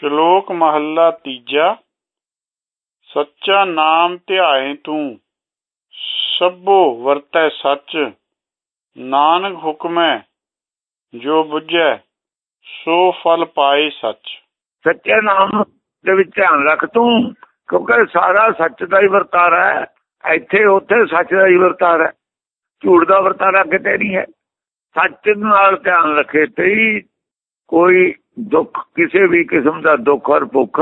ਸ਼ਲੋਕ ਮਹੱਲਾ ਤੀਜਾ, ਸੱਚਾ ਨਾਮ ਧਿਆਏ ਤੂੰ, ਸਭੋ ਵਰਤੈ ਸੱਚ, ਨਾਨਕ ਹੁਕਮੈ, ਜੋ ਬੁੱਝੈ, ਸੋ ਫਲ ਪਾਏ ਸੱਚ। ਸੱਚੇ ਨਾਮ ਦੇ ਵਿੱਚ ਧਿਆਨ ਰੱਖ ਤੂੰ, ਕਿਉਂਕਿ ਸਾਰਾ ਸੱਚ ਦਾ ਹੀ ਵਰਤਾਰਾ ਹੈ, ਇੱਥੇ ਉੱਥੇ ਸੱਚ ਦਾ ਹੀ ਵਰਤਾਰਾ ਹੈ। ਝੂਠ ਦਾ ਵਰਤਾਰਾ ਕਿਤੇ ਨਹੀਂ ਹੈ। ਸੱਚ ਨਾਲ ਧਿਆਨ ਰੱਖੇ ਤੇ ਕੋਈ ਦੁੱਖ ਕਿਸੇ ਵੀ ਕਿਸਮ ਦਾ ਦੁੱਖ ਔਰ ਭੁੱਖ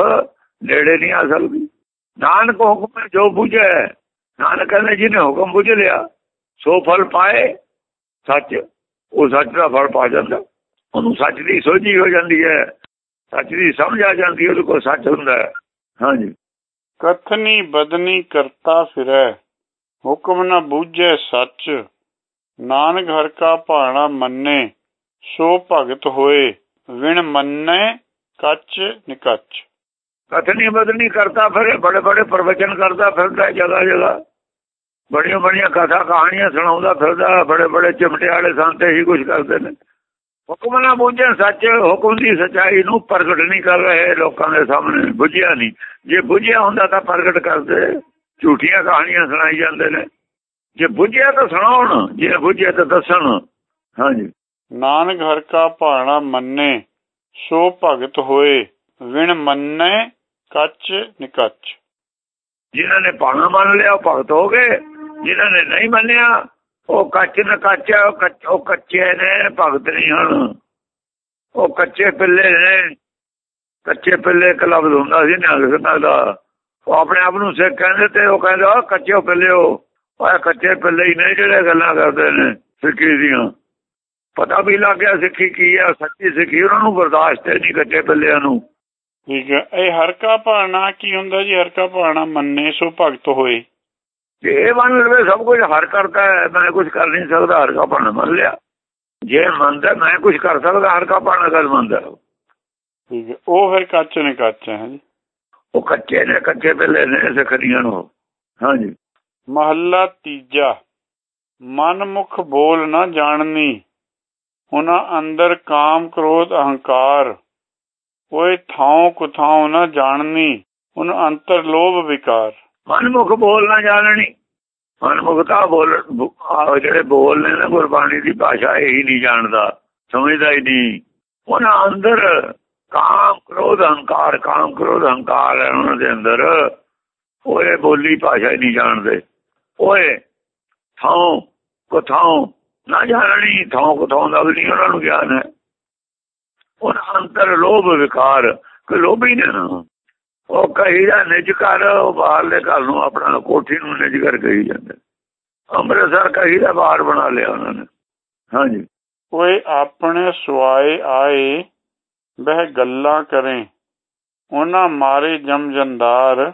ਨੇੜੇ ਨਹੀਂ ਆ ਸਕਦੀ। ਨਾਨਕ ਹੁਕਮ ਜੋ ਬੁਝੇ, ਨਾਨਕ ਨੇ ਜਿਹਨੇ ਹੁਕਮ ਬੁਝ ਲਿਆ, ਸੋ ਫਲ ਪਾਏ, ਸੱਚ, ਉਹ ਸੱਚ ਦਾ ਫਲ ਪਾ ਜਾਂਦਾ। ਉਹਨੂੰ ਸੱਚ ਦੀ ਸੋਝੀ ਹੋ ਜਾਂਦੀ ਹੈ, ਸੱਚ ਦੀ ਸਮਝ ਆ ਜਾਂਦੀ ਹੈ, ਉਹਦੇ ਕੋਲ ਸੱਚ ਹੁੰਦਾ ਹੈ। ਹਾਂਜੀ। ਕਥਨੀ ਬਦਨੀ ਕਰਤਾ ਫਿਰੈ, ਹੁਕਮ ਨਾ ਬੂਝੈ ਸੱਚ, ਨਾਨਕ ਹਰ ਕਾ ਭਾਣਾ ਮੰਨੇ, ਸੋ ਭਗਤ ਹੋਏ। ਵਿਣ ਮੰਨੇ ਕੱਚ ਨਿਕੱਚ। ਕਥਨੀ ਬਦਨੀ ਕਰਤਾ ਫਿਰ, ਬੜੇ ਬੜੇ ਪ੍ਰਵਚਨ ਕਰਦਾ ਫਿਰਦਾ ਜਗ੍ਹਾ ਜਗ੍ਹਾ ਬੜੀਆਂ ਬੜੀਆਂ ਕਥਾ ਕਹਾਣੀਆਂ ਸੁਣਾਉਂਦਾ ਫਿਰਦਾ, ਬੜੇ ਬੜੇ ਚਿਮਟੇ ਵਾਲੇ ਸੰਤ ਹੀ ਕੁਝ ਕਰਦੇ ਨੇ। ਹੁਕਮ ਨਾ ਬੁੱਝੇ ਸੱਚ, ਹੁਕਮ ਦੀ ਸਚਾਈ ਨੂੰ ਪ੍ਰਗਟ ਨਹੀਂ ਕਰ ਰਹੇ ਲੋਕਾਂ ਦੇ ਸਾਹਮਣੇ, ਬੁੱਝਿਆ ਨਹੀਂ। ਜੇ ਬੁੱਝਿਆ ਹੁੰਦਾ ਤਾਂ ਪ੍ਰਗਟ ਕਰਦੇ। ਝੂਠੀਆਂ ਕਹਾਣੀਆਂ ਸੁਣਾਈ ਜਾਂਦੇ ਨੇ। ਜੇ ਬੁੱਝਿਆ ਤਾਂ ਸੁਣਾਉਣ, ਜੇ ਬੁੱਝਿਆ ਤਾਂ ਦੱਸਣ। ਹਾਂਜੀ। ਨਾਨਕ ਹਰ ਕਾ ਭਾਣਾ ਮੰਨੇ, ਸੋ ਭਗਤ ਹੋਏ, ਵਿਣ ਮੰਨੇ ਕੱਚ ਨਿਕੱਚ। ਜਿਨ੍ਹਾਂ ਨੇ ਭਾਣਾ ਮੰਨ ਲਿਆ, ਉਹ ਭਗਤ ਹੋ ਗਏ। ਜਿਨ੍ਹਾਂ ਨੇ ਨਹੀਂ ਮੰਨਿਆ, ਉਹ ਕੱਚ ਨਾ ਕੱਚ ਉਹ ਕੱਚੇ ਨੇ, ਭਗਤ ਨਹੀਂ ਹਨ। ਉਹ ਕੱਚੇ ਪਿੱਲੇ ਨੇ, ਕੱਚੇ ਪਿੱਲੇ ਕਲਬ ਹੁੰਦਾ ਸੀ ਨਾ ਦਾ। ਉਹ ਆਪਣੇ ਆਪ ਨੂੰ ਸਿੱਖ ਕਹਿੰਦੇ ਤੇ ਉਹ ਕਹਿੰਦਾ ਆ ਕੱਚੇ ਪਿੱਲੇ ਉਹ ਕੱਚੇ ਪਿੱਲੇ ਹੀ ਨੇ ਜਿਹੜੇ ਗੱਲਾਂ ਕਰਦੇ ਨੇ, ਸਿੱਖੀ ਦੀਆਂ। ਪਤਾ ਵੀ ਲੱਗ ਗਿਆ ਸਿੱਖੀ ਕੀ ਹੈ ਸੱਚੀ ਸਿੱਖੀ ਉਹਨਾਂ ਨੂੰ ਬਰਦਾਸ਼ਤ ਨਹੀਂ ਕੱਚੇ ਪਿੱਲਿਆਂ ਨੂੰ। ਠੀਕ ਹੈ। ਇਹ ਹਰ ਕਾ ਭਾਣਾ ਕੀ ਹੁੰਦਾ ਜੀ? ਹਰ ਕਾ ਭਾਣਾ ਮੰਨੇ ਸੋ ਭਗਤ ਹੋਏ। ਜੇ ਇਹ ਮੰਨ ਲਵੇ ਸਭ ਕੁਝ ਹਰ ਕਰਦਾ ਹੈ ਮੈਂ ਕੁਝ ਕਰ ਨਹੀਂ ਸਕਦਾ ਹਰ ਕਾ ਭਾਣਾ ਮੰਨ ਲਿਆ। ਜੇ ਮੰਨਦਾ ਮੈਂ ਕੁਝ ਕਰ ਸਕਦਾ ਹਰ ਕਾ ਭਾਣਾ ਗੱਲ ਮੰਨਦਾ? ਠੀਕ ਹੈ। ਉਹ ਫਿਰ ਕੱਚ ਨੇ ਕੱਚ ਹੈ ਜੀ ਉਹ ਕੱਚੇ ਨੇ ਕੱਚੇ ਪਹਿਲੇ ਨੇ ਸਖਰੀਆਂ ਨੂੰ। ਹਾਂਜੀ। ਮਹੱਲਾ ਤੀਜਾ। ਮਨ ਮੁਖ ਬੋਲ ਨਾ ਜਾਣਨੀ। ਉਹਨਾਂ ਅੰਦਰ ਕਾਮ ਕ੍ਰੋਧ ਅਹੰਕਾਰ। ਓਏ ਥਾਉ ਕੁਥਾਉ ਨਾ ਜਾਣਨੀ, ਉਹਨ ਅੰਤਰ ਲੋਭ ਵਿਕਾਰ। ਮਨਮੁਖ ਬੋਲ ਨਾ ਜਾਣਨੀ। ਮਨਮੁਖਤਾ ਬੋਲ ਜਿਹੜੇ ਬੋਲਨੇ ਨੇ ਗੁਰਬਾਣੀ ਦੀ ਭਾਸ਼ਾ ਇਹੀ ਨਹੀਂ ਜਾਣਦਾ, ਸਮਝਦਾ ਹੀ ਨਹੀਂ। ਉਹਨਾਂ ਅੰਦਰ ਕਾਮ ਕ੍ਰੋਧ ਅਹੰਕਾਰ, ਕਾਮ ਕ੍ਰੋਧ ਅਹੰਕਾਰ ਹੈ ਉਹਨਾਂ ਦੇ ਅੰਦਰ। ਓਏ ਬੋਲੀ ਭਾਸ਼ਾ ਹੀ ਨਹੀਂ ਜਾਣਦੇ। ਓਏ, ਥਾਉ ਕੁਥਾਉ ਨਾ ਜਾਣਨੀ ਥਾਉ ਕੁਥਾਉ ਦਾ ਵੀ ਨਹੀਂ, ਉਹਨਾਂ ਨੂੰ ਗਿਆਨ ਹੈ। ਉਹਨਾਂ ਅੰਦਰ ਲੋਭ ਵਿਕਾਰ ਕਿ ਲੋਭੀ ਨੇ ਨਾ। ਉਹ ਕਹੀਦਾ ਨਿਜ ਕਰ ਬਾਹਰਲੇ ਘਰ ਨੂੰ ਆਪਣਾ ਕੋਠੀ ਨੂੰ ਨਿਜ ਕਰ ਕਹੀ ਜਾਂਦੇ। ਅੰਮ੍ਰਿਤਸਰ ਕਹੀਦਾ ਬਾਹਰ ਬਣਾ ਲਿਆ ਉਹਨਾਂ ਨੇ। ਹਾਂਜੀ। ਓਏ, ਆਪਣੇ ਸੁਆਏ ਆਏ, ਬਹਿ ਗੱਲਾਂ ਕਰੇ। ਉਹਨਾਂ ਮਾਰੇ ਜਮ ਜੰਦਾਰ।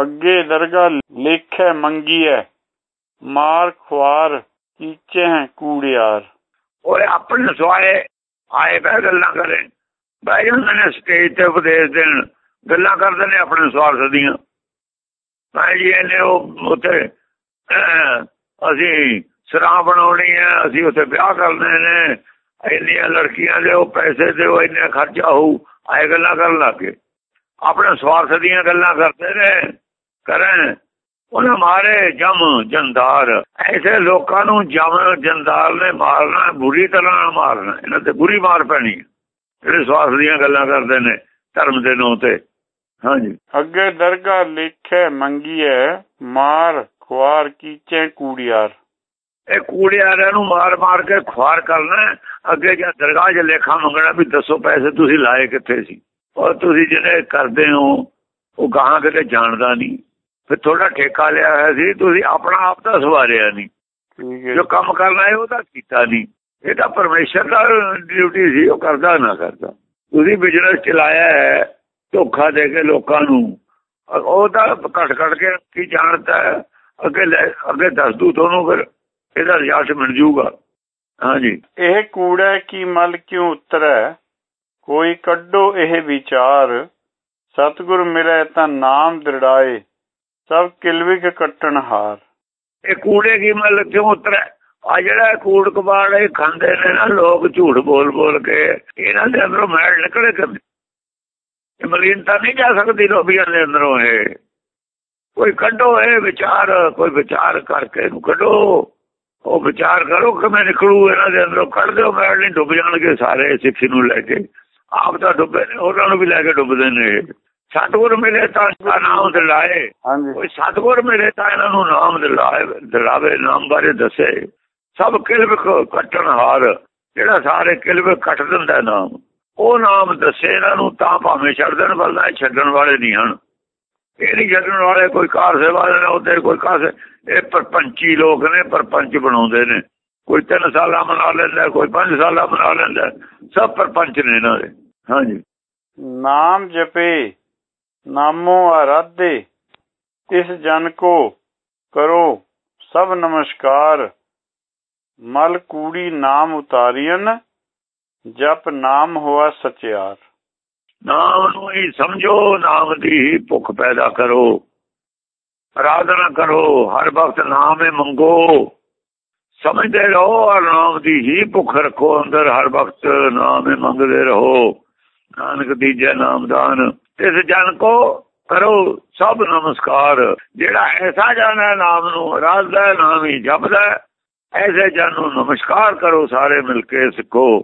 ਅੱਗੇ ਦਰਗਾ ਲੇਖੇ ਮੰਗੀਐ। ਮਾਰ ਖਵਾਰ ਕੀਚੇ ਹੈ ਕੂੜਿਆਰ ਓਏ ਆਪਣੇ ਸੁਆਏ ਆਏ ਬਹਿ ਗੱਲਾਂ ਕਰੇ। ਬਹਿ ਜਾਂਦੇ ਨੇ ਸਟੇਜ ਤੇ ਉਪਦੇਸ਼ ਦੇਣ। ਗੱਲਾਂ ਕਰਦੇ ਨੇ ਆਪਣੇ ਸਵਾਰਥ ਦੀਆਂ ਭਾਈ ਜੀ, ਇਹਨੇ ਉਹ ਉੱਥੇ ਅਸੀਂ ਸਰਾਂ ਬਣਾਉਣੀ ਹੈ, ਅਸੀਂ ਉੱਥੇ ਵਿਆਹ ਕਰਨੇ ਨੇ। ਇੰਨੀਆਂ ਲੜਕੀਆਂ ਦੇ ਉਹ ਪੈਸੇ ਦੇ ਉਹ ਇੰਨੇ ਖਰਚਾ ਹੋਊ, ਆਏ ਗੱਲਾਂ ਕਰਨ ਲੱਗੇ ਆਪਣੇ ਸਵਾਰਥ ਦੀਆਂ ਗੱਲਾਂ ਕਰਦੇ ਨੇ। ਕਰਨ ਉਹਨਾਂ ਮਾਰੇ ਜਮ ਜੰਦਾਰ। ਐਸੇ ਲੋਕਾਂ ਨੂੰ ਜਮ ਜੰਦਾਰ ਨੇ ਮਾਰਨਾ ਬੁਰੀ ਤਰ੍ਹਾਂ ਮਾਰਨਾ। ਇਹਨਾਂ ਤੇ ਬੁਰੀ ਮਾਰ ਪੈਣੀ ਜਿਹੜੇ ਸਵਾਰਥ ਦੀਆਂ ਗੱਲਾਂ ਕਰਦੇ ਨੇ ਧਰਮ ਦੇ ਨਾਂ ਤੇ। ਹਾਂਜੀ। ਅੱਗੇ ਦਰਗਾ ਲਿਖੇ ਮੰਗੀਏ ਮਾਰ ਖੁਆਰ ਕੀਚੇ ਕੂੜਿਆਰ। ਇਹ ਕੂੜਿਆਰਾਂ ਨੂੰ ਮਾਰ ਮਾਰ ਕੇ ਖੁਆਰ ਕਰਨਾ ਅੱਗੇ ਜਾਂ ਦਰਗਾਹ 'ਚ ਲੇਖਾ ਮੰਗਣਾ ਵੀ ਦੱਸੋ ਪੈਸੇ ਤੁਸੀਂ ਲਾਏ ਕਿੱਥੇ ਸੀ? ਔਰ ਤੁਸੀਂ ਜਿਹੜੇ ਕਰਦੇ ਹੋ ਉਹ ਗਾਹਾਂ ਕਿਤੇ ਜਾਣਦਾ ਨਹੀਂ। ਫਿਰ ਥੋੜਾ ਠੇਕਾ ਲਿਆ ਹੋਇਆ ਸੀ ਤੁਸੀਂ ਆਪਣਾ ਆਪ ਤਾਂ ਸਵਾਰਿਆ ਨਹੀਂ। ਜੋ ਕੰਮ ਕਰਨਾ ਹੈ ਉਹ ਤਾਂ ਕੀਤਾ ਨਹੀਂ। ਇਹ ਤਾਂ ਪਰਮੇਸ਼ਰ ਦਾ ਡਿਊਟੀ ਸੀ ਉਹ ਕਰਦਾ ਨਾ ਕਰਦਾ। ਤੁਸੀਂ ਬਿਜ਼ਨਸ ਚਲਾਇਆ ਹੈ ਧੋਖਾ ਦੇ ਕੇ ਲੋਕਾਂ ਨੂੰ। ਉਹ ਤਾਂ ਘਟ ਘਟ ਕੇ ਕੀ ਜਾਣਦਾ ਹੈ ਅੱਗੇ ਅੱਗੇ ਦੱਸ ਦੂ ਤੁਹਾਨੂੰ ਫਿਰ ਇਹਦਾ ਰਿਜ਼ਲਟ ਮਿਲ ਜੂਗਾ ਹਾਂਜੀ। ਇਹ ਕੂੜਾ ਕੀ ਮਲ ਕਿਉਂ ਉਤਰੈ? ਕੋਈ ਕੱਢੋ ਇਹ ਵਿਚਾਰ। ਸਤਗੁਰ ਮਿਲੇ ਤਾਂ ਨਾਮ ਦ੍ਰਿੜਾਏ। ਸਭ ਕਿਲਵਿਕ ਕੱਟਣ ਹਾਰ। ਇਹ ਕੂੜੇ ਕੀ ਮਲ ਕਿਉਂ ਉਤਰੈ ਆ ਜਿਹੜਾ ਕੂੜ ਕਬਾੜ, ਇਹ ਖਾਂਦੇ ਨੇ ਨਾ ਲੋਕ ਝੂਠ ਬੋਲ ਬੋਲ ਕੇ, ਇਹਨਾਂ ਦੇ ਅੰਦਰੋਂ ਮੈਲ ਨਿਕਲੇ ਕਦੇ ਇਹ ਮਲੀਨਤਾ ਨਹੀਂ ਜਾ ਸਕਦੀ ਲੋਭੀਆਂ ਦੇ ਅੰਦਰੋਂ ਇਹ। ਕੋਈ ਕੱਢੋ ਇਹ ਵਿਚਾਰ, ਕੋਈ ਵਿਚਾਰ ਕਰਕੇ ਇਹਨੂੰ ਕੱਢੋ। ਉਹ ਵਿਚਾਰ ਕਰੋ ਕਿਵੇਂ ਨਿਕਲੂ, ਇਹਨਾਂ ਦੇ ਅੰਦਰੋਂ ਕੱਢ ਦਿਓ, ਮੈਲ ਨਹੀਂ ਡੁੱਬ ਜਾਣਗੇ ਸਾਰੇ ਸਿੱਖੀ ਨੂੰ ਲੈ ਕੇ। ਆਪ ਤਾਂ ਡੁੱਬੇ ਨੇ, ਉਹਨਾਂ ਨੂੰ ਵੀ ਲੈ ਕੇ ਡੁੱਬਦੇ ਨੇ ਸਤਗੁਰ ਮਿਲੇ ਤਾਂ ਦਾ ਨਾਮ ਦਿਲਾਏ। ਕੋਈ ਸਤਗੁਰ ਮਿਲੇ ਤਾਂ ਇਹਨਾਂ ਨੂੰ ਨਾਮ ਦਿਲਾਏ ਦਿਲਾਵੇ ਨਾਮ ਬਾਰੇ ਦੱਸੇ। ਸਭ ਕਿਲਬ ਕੱਟਣ ਹਾਰ ਜਿਹੜਾ ਸਾਰੇ ਕਿਲਬ ਕੱਟ ਦਿੰਦਾ ਨਾਮ। ਉਹ ਨਾਮ ਦੱਸੇ ਇਹਨਾਂ ਨੂੰ ਤਾਂ ਭਾਵੇਂ ਛੱਡ ਦੇਣ ਬਲਦਾ ਛੱਡਣ ਵਾਲੇ ਨਹੀਂ ਹਨ। ਇਹ ਨਹੀਂ ਛੱਡਣ ਵਾਲੇ ਕੋਈ ਕਾਰ ਸੇਵਾ ਦੇ ਉੱਤੇ ਕੋਈ ਕਾਸ ਇਹ ਪਰਪੰਚੀ ਲੋਕ ਨੇ ਪਰਪੰਚ ਬਣਾਉਂਦੇ ਨੇ। ਕੋਈ 3 ਸਾਲਾਂ ਮਨਾ ਲੈਂਦਾ ਕੋਈ 5 ਸਾਲਾਂ ਮਨਾ ਲੈਂਦਾ। ਸਭ ਪਰਪੰਚ ਨੇ ਇਹਨਾਂ ਦੇ। ਹਾਂਜੀ। ਨਾਮ ਜਪੇ। ਨਾਮੋ ਆਰਾਧੇ ਇਸ ਜਨ ਕੋ ਕਰੋ ਸਭ ਨਮਸਕਾਰ। ਮਲ ਕੂੜੀ ਨਾਮ ਉਤਾਰੀਨ ਜਪ ਨਾਮ ਹੋਆ ਸਚਿਆਰ। ਨਾਮ ਨੂੰ ਹੀ ਸਮਝੋ, ਨਾਮ ਦੀ ਹੀ ਭੁੱਖ ਪੈਦਾ ਕਰੋ। ਆਰਾਧਨਾ ਕਰੋ, ਹਰ ਵਕਤ ਨਾਮ ਹੀ ਮੰਗੋ। ਸਮਝਦੇ ਰਹੋ ਔਰ ਨਾਮ ਦੀ ਹੀ ਭੁੱਖ ਰੱਖੋ ਅੰਦਰ, ਹਰ ਵਕਤ ਨਾਮ ਹੀ ਮੰਗਦੇ ਰਹੋ। ਨਾਨਕ ਦੀਜੇ ਨਾਮਦਾਨ ਇਸ ਜਨ ਕੋ ਕਰੋ ਸਭ ਨਮਸਕਾਰ। ਜਿਹੜਾ ਐਸਾ ਜਨ ਹੈ ਨਾਮ ਨੂੰ ਰਾਜ਼ਦਾ ਨਾਮ ਹੀ ਜਪਦਾ ਐਸੇ ਜਨ ਨੂੰ ਨਮਸਕਾਰ ਕਰੋ ਸਾਰੇ ਮਿਲ ਕੇ ਸਿੱਖੋ,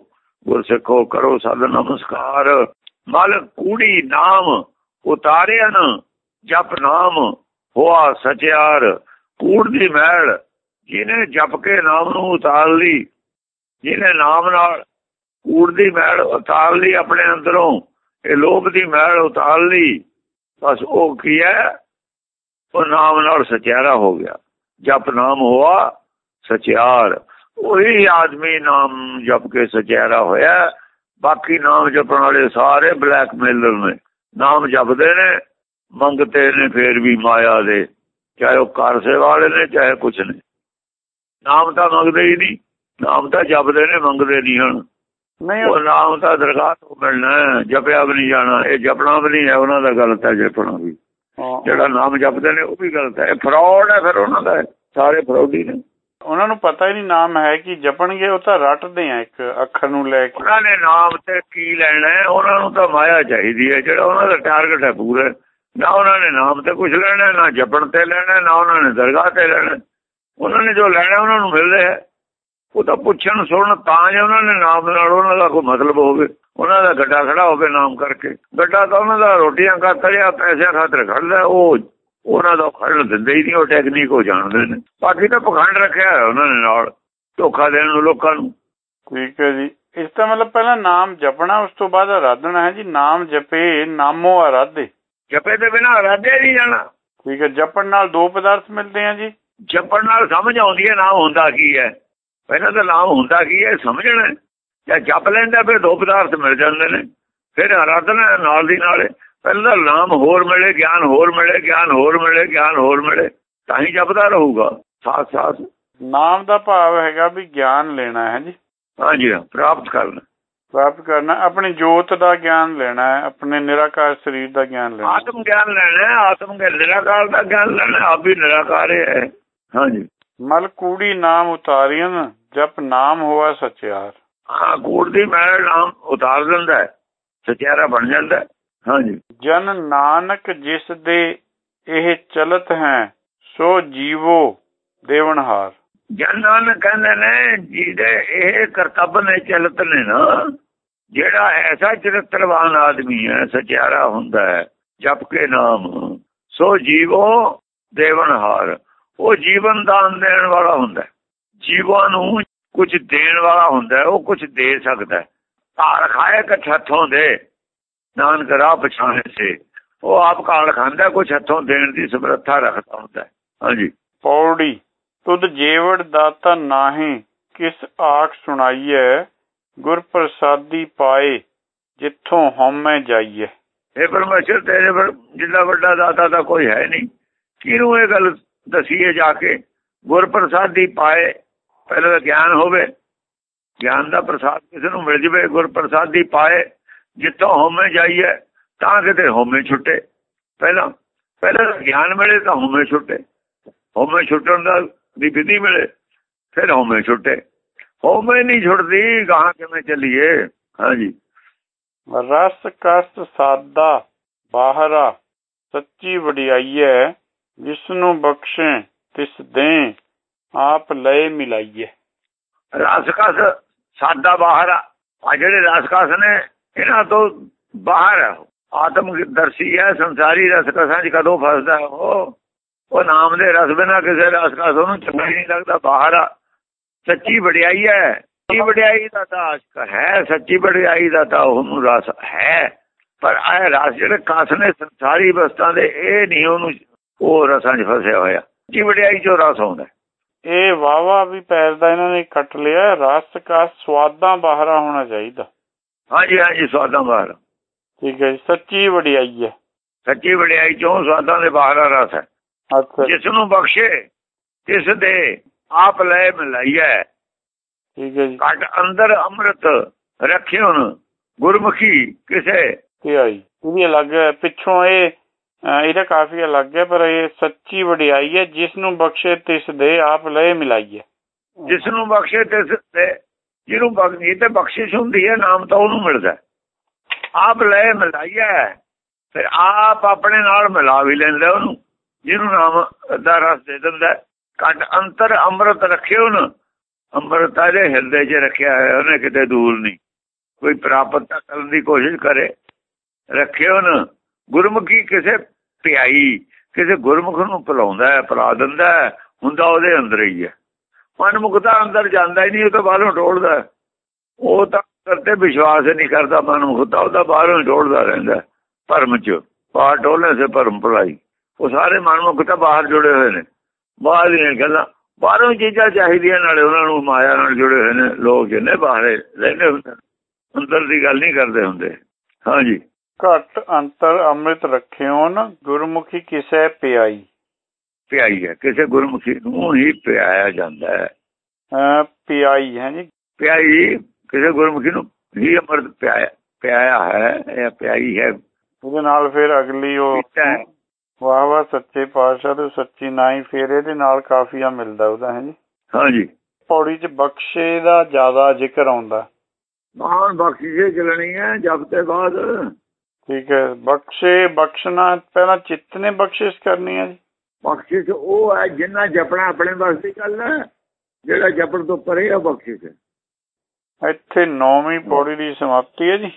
ਗੁਰ ਸਿੱਖੋ, ਕਰੋ ਸਦ ਨਮਸਕਾਰ। ਮਲ ਕੂੜੀ ਨਾਮ ਉਤਾਰਿਆ ਨ, ਜਪ ਨਾਮ ਹੋਆ ਸਚਿਆਰ। ਕੂੜ ਦੀ ਮਹਿਲ ਜਿਹਨੇ ਜਪ ਕੇ ਨਾਮ ਨੂੰ ਉਤਾਰ ਲਈ, ਜਿਹਨੇ ਨਾਮ ਨਾਲ ਕੂੜ ਦੀ ਮੈਲ ਉਤਾਰ ਲਈ ਆਪਣੇ ਅੰਦਰੋਂ, ਇਹ ਲੋਭ ਦੀ ਮੈਲ ਉਤਾਰ ਲਈ। ਬਸ ਉਹ ਕੀ ਹੈ? ਉਹ ਨਾਮ ਨਾਲ ਸਚਿਆਰਾ ਹੋ ਗਿਆ। ਜਪ ਨਾਮ ਹੋਆ, ਸਚਿਆਰ। ਉਹੀ ਆਦਮੀ ਨਾਮ ਜਪ ਕੇ ਸਚਿਆਰਾ ਹੋਇਆ। ਬਾਕੀ ਨਾਮ ਜਪਣ ਵਾਲੇ ਸਾਰੇ ਬਲੈਕਮੇਲਰ ਨੇ। ਨਾਮ ਜਪਦੇ ਨੇ, ਮੰਗਤੇ ਨੇ, ਫੇਰ ਵੀ ਮਾਇਆ ਦੇ। ਚਾਹੇ ਉਹ ਕਾਰ ਸੇਵਾ ਵਾਲੇ ਨੇ, ਚਾਹੇ ਕੁਛ ਨੇ। ਨਾਮ ਤਾਂ ਮੰਗਦੇ ਹੀ ਨਹੀਂ। ਨਾਮ ਤਾਂ ਜਪਦੇ ਨੇ, ਮੰਗਦੇ ਨਹੀਂ ਹਨ। ਨਹੀਂ ਉਹ ਨਾਮ ਤਾਂ ਦਰਗਾਹ ਤੋਂ ਮਿਲਣਾ ਜਪਿਆ ਵੀ ਨਹੀਂ ਜਾਣਾ ਇਹ ਜਪਣਾ ਵੀ ਨਹੀਂ ਹੈ ਉਹਨਾਂ ਦਾ ਗਲਤ ਹੈ ਜਪਣਾ ਵੀ। ਜਿਹੜਾ ਨਾਮ ਜਪਦੇ ਨੇ ਉਹ ਵੀ ਗਲਤ ਹੈ। ਫਰਾਡ ਹੈ ਫਿਰ ਉਹਨਾਂ ਦਾ ਸਾਰੇ ਫਰੌਡੀ ਨੇ। ਉਹਨਾਂ ਨੂੰ ਪਤਾ ਹੀ ਨਹੀਂ ਨਾਮ ਹੈ ਕਿ ਜਪਣਗੇ ਉਹ ਤਾਂ ਰੱਟਦੇ ਆ ਇੱਕ ਅੱਖਰ ਨੂੰ ਲੈ ਕੇ। ਉਹਨਾਂ ਨੇ ਨਾਮ ਤੇ ਕੀ ਲੈਣਾ ਹੈ ਉਹਨਾਂ ਨੂੰ ਤਾਂ ਮਾਇਆ ਚਾਹੀਦੀ ਹੈ ਜਿਹੜਾ ਉਹਨਾਂ ਦਾ ਟਾਰਗੇਟ ਹੈ ਪੂਰਾ। ਨਾ ਉਹਨਾਂ ਨੇ ਨਾਮ ਤੇ ਕੁਝ ਲੈਣਾ ਨਾ ਜਪਣ ਤੇ ਲੈਣਾ ਨਾ ਉਹਨਾਂ ਨੇ ਦਰਗਾਹ ਤੇ ਲੈਣਾ। ਉਹਨਾਂ ਨੇ ਜੋ ਲੈਣਾ ਉਹਨਾਂ ਨੂੰ ਮਿਲ ਰਿਹਾ ਉਹ ਤਾਂ ਪੁੱਛਣ ਸੁਣਨ ਤਾਂ ਜੇ ਉਹਨਾਂ ਨੇ ਨਾਮ ਨਾਲ ਉਹਨਾਂ ਦਾ ਕੋਈ ਮਤਲਬ ਹੋਵੇ ਉਹਨਾਂ ਦਾ ਗੱਡਾ ਖੜਾ ਹੋਵੇ ਨਾਮ ਕਰਕੇ। ਗੱਡਾ ਤਾਂ ਉਹਨਾਂ ਦਾ ਰੋਟੀਆਂ ਖਾਤਰ ਜਾਂ ਪੈਸਿਆਂ ਖਾਤਰ ਖੜਦਾ ਉਹ ਉਹਨਾਂ ਦਾ ਖੜਨ ਦਿੰਦੇ ਹੀ ਨਹੀਂ ਉਹ ਟੈਕਨੀਕ ਉਹ ਜਾਣਦੇ ਨੇ। ਬਾਕੀ ਤਾਂ ਪਖੰਡ ਰੱਖਿਆ ਹੋਇਆ ਉਹਨਾਂ ਨੇ ਨਾਲ ਧੋਖਾ ਦੇਣ ਨੂੰ ਲੋਕਾਂ ਨੂੰ। ਠੀਕ ਹੈ ਜੀ। ਇਸ ਦਾ ਮਤਲਬ ਪਹਿਲਾਂ ਨਾਮ ਜਪਣਾ ਉਸ ਤੋਂ ਬਾਅਦ ਆਰਾਧਨਾ ਹੈ ਜੀ। ਨਾਮ ਜਪੇ ਨਾਮੋ ਆਰਾਧੇ ਜਪੇ ਦੇ ਬਿਨਾਂ ਆਰਾਧਿਆ ਨਹੀਂ ਜਾਣਾ। ਠੀਕ ਹੈ ਜਪਣ ਨਾਲ ਦੋ ਪਦਾਰਥ ਮਿਲਦੇ ਆ ਜੀ। ਜਪਣ ਨਾਲ ਸਮਝ ਆਉਂਦੀ ਹੈ ਨਾਮ ਹੁੰਦਾ ਕੀ ਹੈ। ਪਹਿਲਾਂ ਤਾਂ ਨਾਮ ਹੁੰਦਾ ਕੀ ਹੈ ਸਮਝਣਾ। ਜਾਂ ਜਪ ਲੈਂਦਾ ਫਿਰ ਦੋ ਪਦਾਰਥ ਮਿਲ ਜਾਂਦੇ ਨੇ। ਫਿਰ ਆਰਾਧਨਾ ਨਾਲ ਦੀ ਨਾਲ ਪਹਿਲਾਂ ਨਾਮ ਹੋਰ ਮਿਲੇ ਗਿਆਨ ਹੋਰ ਮਿਲੇ ਗਿਆਨ ਹੋਰ ਮਿਲੇ ਗਿਆਨ ਹੋਰ ਮਿਲੇ ਤਾਂ ਹੀ ਜਪਦਾ ਰਹੂਗਾ। ਸਾਥ ਸਾਥ। ਨਾਮ ਦਾ ਭਾਵ ਹੈਗਾ ਵੀ ਗਿਆਨ ਲੈਣਾ ਹੈ ਜੀ। ਹਾਂਜੀ ਹਾਂ, ਪ੍ਰਾਪਤ ਕਰਨਾ। ਪ੍ਰਾਪਤ ਕਰਨਾ ਆਪਣੀ ਜੋਤ ਦਾ ਗਿਆਨ ਲੈਣਾ ਹੈ ਆਪਣੇ ਨਿਰਾਕਾਰ ਸਰੀਰ ਦਾ ਗਿਆਨ ਲੈਣਾ। ਆਤਮ ਗਿਆਨ ਲੈਣਾ ਹੈ, ਆਤਮ ਗਿਆਨ ਨਿਰਾਕਾਰ ਦਾ ਗਿਆਨ ਲੈਣਾ ਆਪ ਵੀ ਨਿਰਾਕਾਰ ਹੈ। ਹਾਂਜੀ। ਮਲ ਕੂੜੀ ਨਾਮ ਉਤਾਰੀਨ ਜਪ ਨਾਮ ਹੋਆ ਸਚਿਆਰ। ਹਾਂ ਕੂੜ ਦੀ ਮੈਲ ਨਾਮ ਉਤਾਰ ਦਿੰਦਾ ਸਚਿਆਰਾ ਬਣ ਜਾਂਦਾ। ਹਾਂਜੀ। ਜਨ ਨਾਨਕ ਜਿਸ ਦੇ ਇਹ ਚਲਤ ਹੈ ਸੋ ਜੀਵੋ ਦੇਵਨਹਾਰ। ਜਨਾਂ ਕਹਿੰਦੇ ਨੇ ਜਿਹਦੇ ਇਹ ਕਰਤੱਵ ਨੇ ਚਲਤ ਨੇ ਨਾ ਜਿਹੜਾ ਐਸਾ ਚਰਿੱਤਰਵਾਨ ਆਦਮੀ ਹੈ ਸਚਿਆਰਾ ਹੁੰਦਾ ਹੈ ਜਪ ਕੇ ਨਾਮ ਸੋ ਜੀਵੋ ਦੇਵਨਹਾਰ। ਉਹ ਜੀਵਨ ਦਾਨ ਦੇਣ ਵਾਲਾ ਹੁੰਦਾ। ਜੀਵਾਂ ਨੂੰ ਕੁਝ ਦੇਣ ਵਾਲਾ ਹੁੰਦਾ ਉਹ ਕੁਝ ਦੇ ਸਕਦਾ। ਘਾਲ ਖਾਏ ਕਿ ਹੱਥੋਂ ਦੇ ਨਾਨਕ ਰਾਹ ਪਛਾਣੇ ਸੇ ਉਹ ਆਪ ਘਾਲ ਖਾਂਦਾ ਕੁਝ ਹੱਥੋਂ ਦੇਣ ਦੀ ਸਮਰੱਥਾ ਰੱਖਦਾ ਹੁੰਦਾ। ਹਾਂਜੀ ਪੌੜੀ ਤੁਧ ਜੇਵੜ ਦਾਤਾ ਨਾਹੀ ਕਿਸ ਆਖ ਸੁਣਾਈਐ ਗੁਰ ਪ੍ਰਸਾਦੀ ਪਾਏ ਜਿੱਥੋਂ ਹਉਮੈ ਜਾਈਐ ਇਹ ਪਰਮੇਸ਼ਰ ਤੇਰੇ ਪਰ ਜਿੰਨਾ ਵੱਡਾ ਦਾਤਾ ਤਾਂ ਕੋਈ ਹੈ ਨਹੀਂ ਕਿਹਨੂੰ ਇਹ ਗੱਲ ਦਸੀਏ ਜਾ ਕੇ ਗੁਰ ਪ੍ਰਸਾਦੀ ਪਾਏ ਪਹਿਲਾਂ ਦਾ ਗਿਆਨ ਹੋਵੇ, ਗਿਆਨ ਦਾ ਪ੍ਰਸਾਦ ਕਿਸੇ ਨੂੰ ਮਿਲ ਜਵੇ ਗੁਰ ਪ੍ਰਸਾਦੀ ਪਾਏ, ਜਿੱਥੋਂ ਹਉਮੈ ਜਾਈਏ ਤਾਂ ਕਿਤੇ ਹਉਮੈ ਛੁੱਟੇ। ਪਹਿਲਾਂ ਪਹਿਲਾਂ ਗਿਆਨ ਮਿਲੇ ਤਾਂ ਹੋਮੇ ਛੁੱਟੇ। ਹਉਮੈ ਛੁੱਟਣ ਦਾ ਦੀ ਵਿਧੀ ਮਿਲੇ, ਫਿਰ ਹੋਮੇ ਛੁੱਟੇ। ਹੋਮੇ ਨਹੀਂ ਛੁੱਟਦੀ, ਗਾਹਾਂ ਕਿਵੇਂ ਚੱਲੀਏ? ਹਾਂਜੀ। ਰਸ ਕਸ ਸਾਦਾ, ਬਾਹਰਾ, ਸੱਚੀ ਵਡਿਆਈ ਹੈ ਜਿਸ ਨੂੰ ਬਖਸ਼ੇ, ਤਿਸ ਦੇ ਆਪ ਲਏ ਮਿਲਾਈਐ ਰਸਕਸ ਸਾਡਾ ਬਾਹਰ ਆ। ਜਿਹੜੇ ਰਸਕਸ ਨੇ, ਇਹਨਾਂ ਤੋਂ ਬਾਹਰ ਆ। ਆਤਮ ਦਰਸ਼ੀ ਹੈ, ਸੰਸਾਰੀ ਰਸਕਸਾਂ 'ਚ ਕਦੋਂ ਫਸਦਾ ਉਹ? ਉਹ ਨਾਮ ਦੇ ਰਸ ਬਿਨਾ ਕਿਸੇ ਰਸਕਸ ਉਹਨੂੰ ਚੰਗਾ ਹੀ ਨਹੀਂ ਲੱਗਦਾ, ਬਾਹਰ ਆ। ਸੱਚੀ ਵਡਿਆਈ ਹੈ। ਸੱਚੀ ਵਡਿਆਈ ਦਾ ਤਾਂ ਆਸ਼ਕ ਹੈ, ਸੱਚੀ ਵਡਿਆਈ ਦਾ ਤਾਂ ਉਹਨੂੰ ਰਸ ਹੈ। ਪਰ ਇਹ ਰਸ ਜਿਹੜੇ ਕਸ ਨੇ, ਸੰਸਾਰੀ ਵਸਤਾਂ ਦੇ, ਇਹ ਨਹੀਂ ਉਹਨੂੰ ਉਹ ਰਸਾਂ 'ਚ ਫਸਿਆ ਹੋਇਆ। ਸੱਚੀ ਵਡਿਆਈ 'ਚੋਂ ਰਸ ਆਉਂਦਾ ਇਹ ਵਾਵਾ ਵੀ ਪੈਰ ਦਾ ਇਹਨਾਂ ਨੇ ਕੱਟ ਲਿਆ ਰਸ ਕਾ ਸਵਾਦਾਂ ਬਾਹਰਾ ਹੋਣਾ ਚਾਹੀਦਾ। ਹਾਂਜੀ ਹਾਂਜੀ ਸਵਾਦਾਂ ਬਾਹਰ। ਠੀਕ ਹੈ ਸੱਚੀ ਵਡਿਆਈ ਹੈ। ਸੱਚੀ ਵਡਿਆਈ 'ਚੋਂ ਸਵਾਦਾਂ ਦੇ ਬਾਹਰ ਰਸ ਹੈ। ਅੱਛਾ ਜਿਸ ਨੂੰ ਬਖਸ਼ੇ ਤਿਸ ਦੇ ਆਪ ਲੈ ਮਿਲਾਈਐ ਠੀਕ ਹੈ ਜੀ। ਘਟ ਅੰਦਰ ਅੰਮ੍ਰਿਤ ਰੱਖਿਓਨ ਗੁਰਮੁਖੀ ਕਿਸੇ। ਤੇ ਆਈ। ਇਹਦੀ ਅਲੱਗ ਪਿੱਛੋਂ ਇਹ ਇਹਦਾ ਕਾਫੀ ਅਲੱਗ ਹੈ, ਪਰ ਇਹ ਸੱਚੀ ਵਡਿਆਈ ਹੈ, ਜਿਸ ਨੂੰ ਬਖਸ਼ੇ ਤਿਸ ਦੇ ਆਪ ਲਏ ਮਿਲਾਈਏ ਜਿਸ ਨੂੰ ਬਖਸ਼ੇ ਤਿਸ ਦੇ, ਜਿਹਨੂੰ ਬਖਸ਼ੀ ਤੇ ਬਖਸ਼ਿਸ਼ ਹੁੰਦੀ ਹੈ, ਨਾਮ ਤਾਂ ਉਹਨੂੰ ਮਿਲਦਾ ਆਪ ਲੈ ਮਿਲਾਈਐ ਫਿਰ ਆਪ ਆਪਣੇ ਨਾਲ ਮਿਲਾ ਵੀ ਲੈਂਦਾ ਉਹਨੂੰ, ਜਿਹਨੂੰ ਨਾਮ ਦਾ ਰਸ ਦੇ ਦਿੰਦਾ ਘਟ ਅੰਤਰ ਅੰਮ੍ਰਿਤ ਰੱਖਿਓ ਨਾ, ਅੰਮ੍ਰਿਤ ਦੇ ਹਿਰਦੇ 'ਚ ਰੱਖਿਆ ਹੈ ਉਹਨੇ ਕਿਤੇ ਦੂਰ ਨਹੀਂ। ਕੋਈ ਪ੍ਰਾਪਤ ਕਰਨ ਦੀ ਕੋਸ਼ਿਸ਼ ਕਰੇ, ਰੱਖਿਓ ਨਾ। ਗੁਰਮੁਖੀ ਕਿਸੇ ਪਿਆਈ, ਕਿਸੇ ਗੁਰਮੁਖ ਨੂੰ ਭੁਲਾਉਂਦਾ ਹੈ, ਭੁਲਾ ਦਿੰਦਾ ਹੁੰਦਾ ਉਹਦੇ ਅੰਦਰ ਹੀ ਹੈ। ਮਨਮੁਖਤਾ ਅੰਦਰ ਜਾਂਦਾ ਹੀ ਨਹੀਂ, ਉਹ ਤਾਂ ਬਾਹਰੋਂ ਟੋਲਦਾ ਉਹ ਤਾਂ ਕਰਤੇ ਵਿਸ਼ਵਾਸ ਨਹੀਂ ਕਰਦਾ ਮਨਮੁਖਤਾ ਉਹਦਾ ਬਾਹਰੋਂ ਹੀ ਰਹਿੰਦਾ ਭਰਮ ਚ। ਬਾਹਰ ਟੋਲਣੇ ਸੇ ਭਰਮ ਭੁਲਾਈ। ਉਹ ਸਾਰੇ ਮਨਮੁਖਤਾ ਬਾਹਰ ਜੁੜੇ ਹੋਏ ਨੇ। ਬਾਹਰ ਦੀਆਂ ਕਹਿੰਦਾ ਬਾਹਰੋਂ ਚੀਜ਼ਾਂ ਚਾਹੀਦੀਆਂ ਨਾਲੇ ਉਹਨਾਂ ਨੂੰ ਮਾਇਆ ਨਾਲ ਜੁੜੇ ਹੋਏ ਨੇ। ਲੋਕ ਜਿੰਨੇ ਬਾਹਰ ਰਹਿੰਦੇ ਹੁੰਦੇ ਅੰਦਰ ਦੀ ਗੱਲ ਨਹੀਂ ਕਰਦੇ ਹੁੰਦੇ। ਹਾਂਜੀ। ਘਟ ਅੰਤਰ ਅੰਮ੍ਰਿਤ ਰੱਖਿਓਨ ਗੁਰਮੁਖੀ ਕਿਸੈ ਪਿਆਈ। ਪਿਆਈ ਹੈ ਕਿਸੇ ਗੁਰਮੁਖੀ ਨੂੰ ਹੀ ਪਿਆਇਆ ਜਾਂਦਾ ਹੈ। ਪਿਆਈ ਹੈ ਜੀ। ਪਿਆਈ ਕਿਸੇ ਗੁਰਮੁਖੀ ਨੂੰ ਹੀ ਅਮਰਤ ਪਿਆਇਆ ਪਿਆਇਆ ਹੈ ਇਹ ਪਿਆਈ ਹੈ। ਉਹਦੇ ਨਾਲ ਫਿਰ ਅਗਲੀ ਉਹ। ਵਾਹ ਵਾਹ ਸੱਚੇ ਪਾਤਸ਼ਾਹ ਤੇ ਸੱਚੀ ਨਾਈ ਫਿਰ ਇਹਦੇ ਨਾਲ ਕਾਫੀਆ ਮਿਲਦਾ ਉਹਦਾ ਹੈ ਜੀ। ਹਾਂਜੀ ਪੌੜੀ 'ਚ ਬਖਸ਼ੇ ਦਾ ਜ਼ਿਆਦਾ ਜ਼ਿਕਰ ਆਉਂਦਾ। ਮਹਾਨ ਬਖਸ਼ਿਸ਼ੇ ਚਲਣੀ ਹੈ ਜਬ ਤੇ ਬਾਅਦ ਠੀਕ ਹੈ ਬਖਸ਼ੇ ਬਖਸ਼ਣਾ ਪਹਿਲਾਂ ਚਿੱਤ ਨੇ ਬਖਸ਼ਿਸ਼ ਕਰਨੀ ਹੈ ਜੀ। ਬਖਸ਼ਿਸ਼ ਉਹ ਹੈ ਜਿੰਨਾ ਜਪਣਾ ਆਪਣੇ ਵਾਸਤੇ ਗੱਲ ਹੈ ਜਿਹੜਾ ਜਪਣ ਤੋਂ ਪਰੇ ਆ ਬਖਸ਼ਿਸ਼ ਹੈ। ਇੱਥੇ ਨੌਵੀਂ ਪੌੜੀ ਦੀ ਸਮਾਪਤੀ ਹੈ ਜੀ।